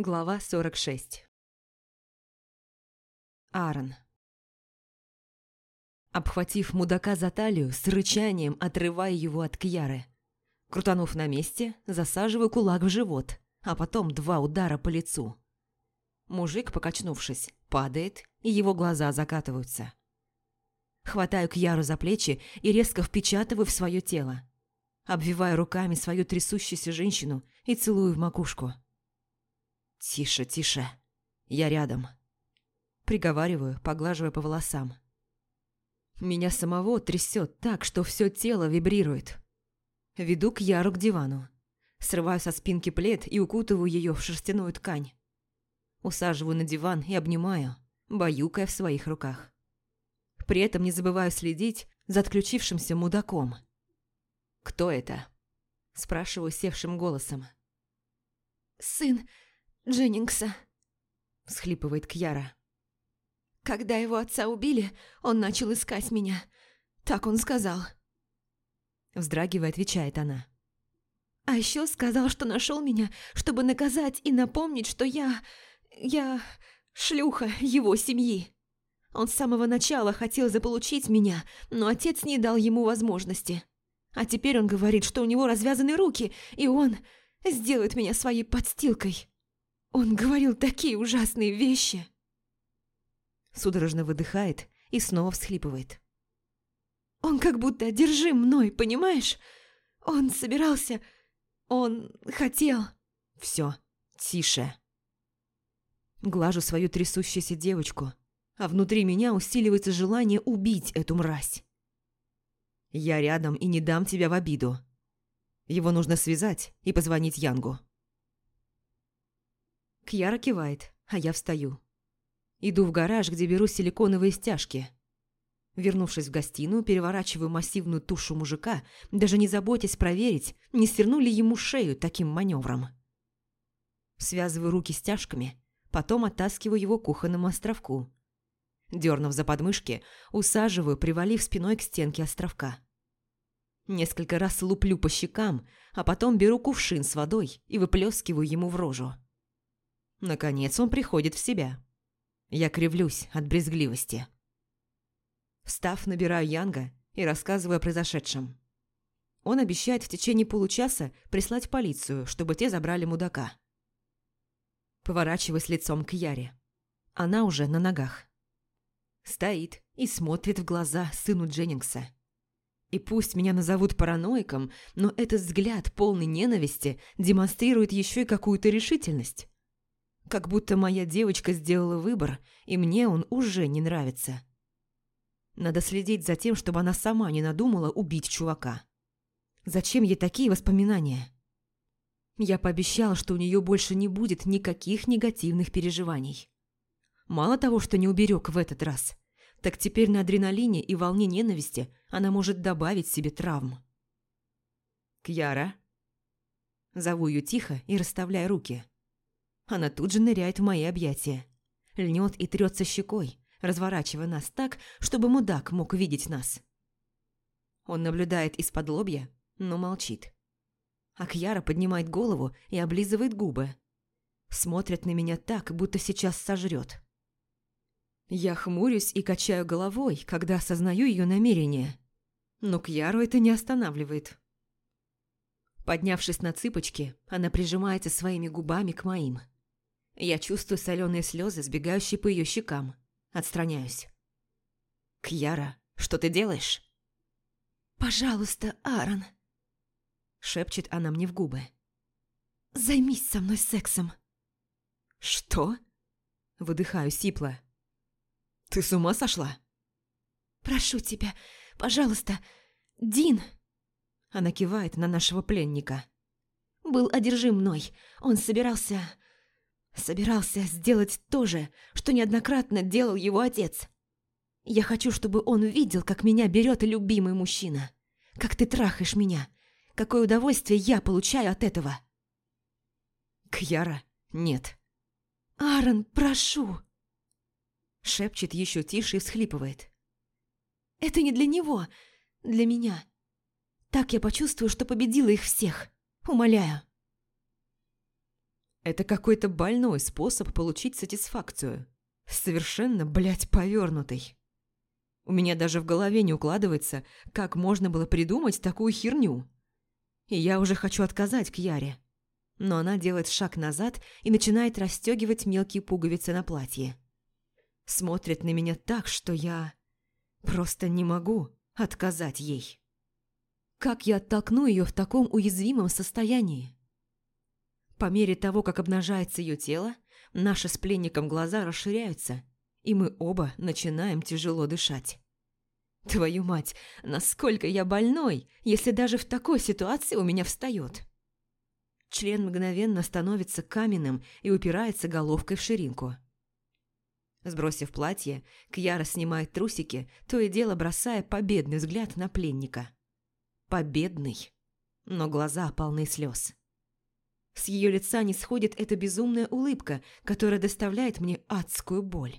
Глава 46 Аарон Обхватив мудака за талию, с рычанием отрывая его от Кьяры. Крутанув на месте, засаживаю кулак в живот, а потом два удара по лицу. Мужик, покачнувшись, падает, и его глаза закатываются. Хватаю Кьяру за плечи и резко впечатываю в свое тело. Обвиваю руками свою трясущуюся женщину и целую в макушку. «Тише, тише. Я рядом». Приговариваю, поглаживая по волосам. Меня самого трясет так, что все тело вибрирует. Веду к Яру к дивану. Срываю со спинки плед и укутываю ее в шерстяную ткань. Усаживаю на диван и обнимаю, баюкая в своих руках. При этом не забываю следить за отключившимся мудаком. «Кто это?» – спрашиваю севшим голосом. «Сын Дженнингса», – всхлипывает Кьяра. «Когда его отца убили, он начал искать меня. Так он сказал». Вздрагивая, отвечает она. «А еще сказал, что нашел меня, чтобы наказать и напомнить, что я... я... шлюха его семьи. Он с самого начала хотел заполучить меня, но отец не дал ему возможности. А теперь он говорит, что у него развязаны руки, и он сделает меня своей подстилкой. Он говорил такие ужасные вещи. Судорожно выдыхает и снова всхлипывает. Он как будто одержим мной, понимаешь? Он собирался... Он хотел... Все, тише. Глажу свою трясущуюся девочку, а внутри меня усиливается желание убить эту мразь. Я рядом и не дам тебя в обиду. Его нужно связать и позвонить Янгу. Кьяра кивает, а я встаю. Иду в гараж, где беру силиконовые стяжки. Вернувшись в гостиную, переворачиваю массивную тушу мужика, даже не заботясь проверить, не свернули ему шею таким маневром. Связываю руки стяжками, потом оттаскиваю его к кухонному островку, Дернув за подмышки, усаживаю, привалив спиной к стенке островка. Несколько раз луплю по щекам, а потом беру кувшин с водой и выплескиваю ему в рожу. Наконец он приходит в себя. Я кривлюсь от брезгливости. Встав, набираю Янга и рассказываю о произошедшем. Он обещает в течение получаса прислать полицию, чтобы те забрали мудака. Поворачиваюсь лицом к Яре. Она уже на ногах. Стоит и смотрит в глаза сыну Дженнингса. И пусть меня назовут параноиком, но этот взгляд, полный ненависти, демонстрирует еще и какую-то решительность. Как будто моя девочка сделала выбор, и мне он уже не нравится. Надо следить за тем, чтобы она сама не надумала убить чувака. Зачем ей такие воспоминания? Я пообещала, что у нее больше не будет никаких негативных переживаний. Мало того, что не уберег в этот раз, так теперь на адреналине и волне ненависти она может добавить себе травм. «Кьяра?» Зову ее тихо и расставляя руки. Она тут же ныряет в мои объятия. Льнет и трется щекой, разворачивая нас так, чтобы мудак мог видеть нас. Он наблюдает из-под лобья, но молчит. А Кьяра поднимает голову и облизывает губы. Смотрит на меня так, будто сейчас сожрет. Я хмурюсь и качаю головой, когда осознаю ее намерение. Но Кьяру это не останавливает. Поднявшись на цыпочки, она прижимается своими губами к моим. Я чувствую соленые слезы, сбегающие по ее щекам. Отстраняюсь. «Кьяра, что ты делаешь?» «Пожалуйста, Аарон», — шепчет она мне в губы. «Займись со мной сексом». «Что?» — выдыхаю сипло. Ты с ума сошла? Прошу тебя, пожалуйста, Дин. Она кивает на нашего пленника. Был одержим мной. Он собирался... Собирался сделать то же, что неоднократно делал его отец. Я хочу, чтобы он видел, как меня берет любимый мужчина. Как ты трахаешь меня. Какое удовольствие я получаю от этого. Кьяра, нет. Аарон, прошу. Шепчет еще тише и всхлипывает. «Это не для него, для меня. Так я почувствую, что победила их всех. Умоляю». Это какой-то больной способ получить сатисфакцию. Совершенно, блядь, повернутый. У меня даже в голове не укладывается, как можно было придумать такую херню. И я уже хочу отказать к Яре. Но она делает шаг назад и начинает расстегивать мелкие пуговицы на платье. Смотрит на меня так, что я просто не могу отказать ей. Как я оттолкну ее в таком уязвимом состоянии? По мере того, как обнажается ее тело, наши с пленником глаза расширяются, и мы оба начинаем тяжело дышать. Твою мать, насколько я больной, если даже в такой ситуации у меня встает. Член мгновенно становится каменным и упирается головкой в ширинку. Сбросив платье, Кьяра снимает трусики, то и дело бросая победный взгляд на пленника. Победный, но глаза полны слез. С ее лица не сходит эта безумная улыбка, которая доставляет мне адскую боль.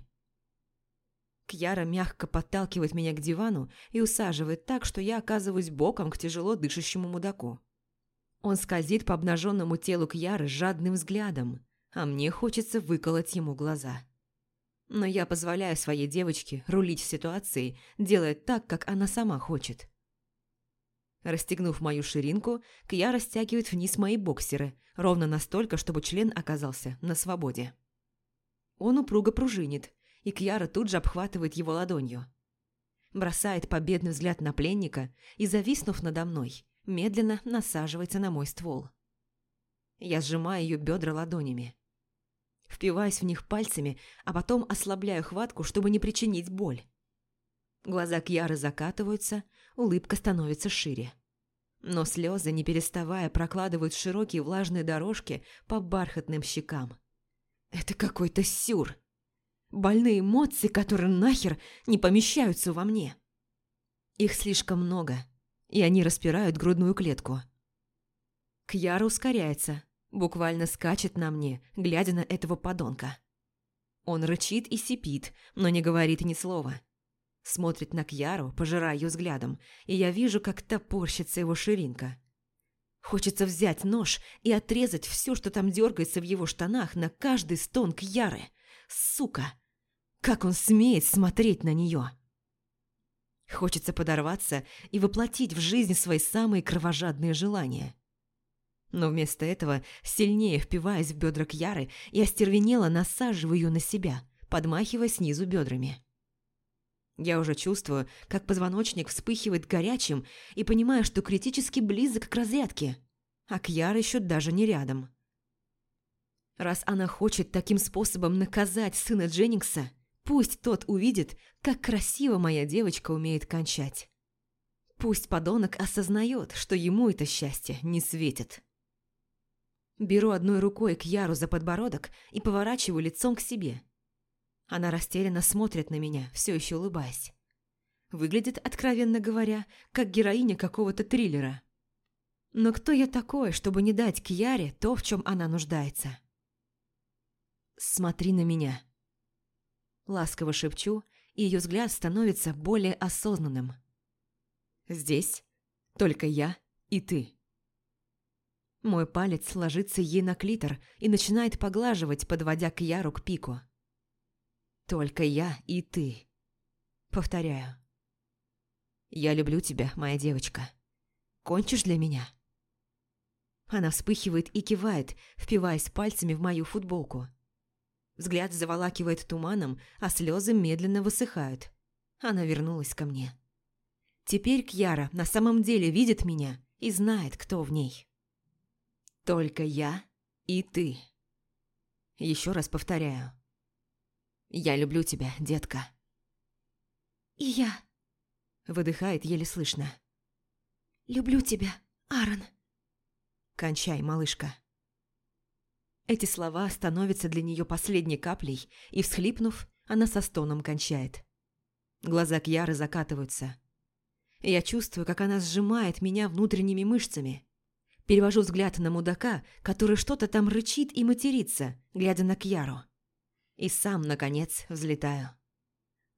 Кьяра мягко подталкивает меня к дивану и усаживает так, что я оказываюсь боком к тяжело дышащему мудаку. Он скользит по обнаженному телу Кьяры жадным взглядом, а мне хочется выколоть ему глаза. Но я позволяю своей девочке рулить ситуацией, делая так, как она сама хочет. Расстегнув мою ширинку, Кья растягивает вниз мои боксеры, ровно настолько, чтобы член оказался на свободе. Он упруго пружинит, и Кьяра тут же обхватывает его ладонью. Бросает победный взгляд на пленника и, зависнув надо мной, медленно насаживается на мой ствол. Я сжимаю ее бедра ладонями. Впиваюсь в них пальцами, а потом ослабляю хватку, чтобы не причинить боль. Глаза Кьяры закатываются, улыбка становится шире. Но слезы, не переставая, прокладывают широкие влажные дорожки по бархатным щекам. Это какой-то сюр. Больные эмоции, которые нахер не помещаются во мне. Их слишком много, и они распирают грудную клетку. Кьяра ускоряется, буквально скачет на мне, глядя на этого подонка. Он рычит и сипит, но не говорит ни слова. Смотрит на Кьяру, пожирая ее взглядом, и я вижу, как топорщится его ширинка. Хочется взять нож и отрезать все, что там дергается в его штанах на каждый стон Кьяры. Сука! Как он смеет смотреть на нее? Хочется подорваться и воплотить в жизнь свои самые кровожадные желания. Но вместо этого, сильнее впиваясь в бедра Кьяры, я остервенело насаживаю ее на себя, подмахивая снизу бедрами. Я уже чувствую, как позвоночник вспыхивает горячим и понимаю, что критически близок к разрядке, а Кьяра еще даже не рядом. Раз она хочет таким способом наказать сына Дженнингса, пусть тот увидит, как красиво моя девочка умеет кончать. Пусть подонок осознает, что ему это счастье не светит. Беру одной рукой Кьяру за подбородок и поворачиваю лицом к себе – она растерянно смотрит на меня, все еще улыбаясь. Выглядит, откровенно говоря, как героиня какого-то триллера. Но кто я такой, чтобы не дать Кьяре то, в чем она нуждается? «Смотри на меня». Ласково шепчу, и ее взгляд становится более осознанным. «Здесь только я и ты». Мой палец ложится ей на клитор и начинает поглаживать, подводя Кьяру к пику. Только я и ты. Повторяю. Я люблю тебя, моя девочка. Кончишь для меня? Она вспыхивает и кивает, впиваясь пальцами в мою футболку. Взгляд заволакивает туманом, а слезы медленно высыхают. Она вернулась ко мне. Теперь Кьяра на самом деле видит меня и знает, кто в ней. Только я и ты. Еще раз повторяю. Я люблю тебя, детка». «И я», — выдыхает еле слышно. «Люблю тебя, Аарон». «Кончай, малышка». Эти слова становятся для нее последней каплей, и, всхлипнув, она со стоном кончает. Глаза Кьяры закатываются. Я чувствую, как она сжимает меня внутренними мышцами. Перевожу взгляд на мудака, который что-то там рычит и матерится, глядя на Кьяру и сам, наконец, взлетаю.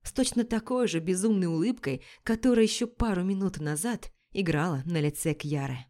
С точно такой же безумной улыбкой, которая еще пару минут назад играла на лице Кьяры.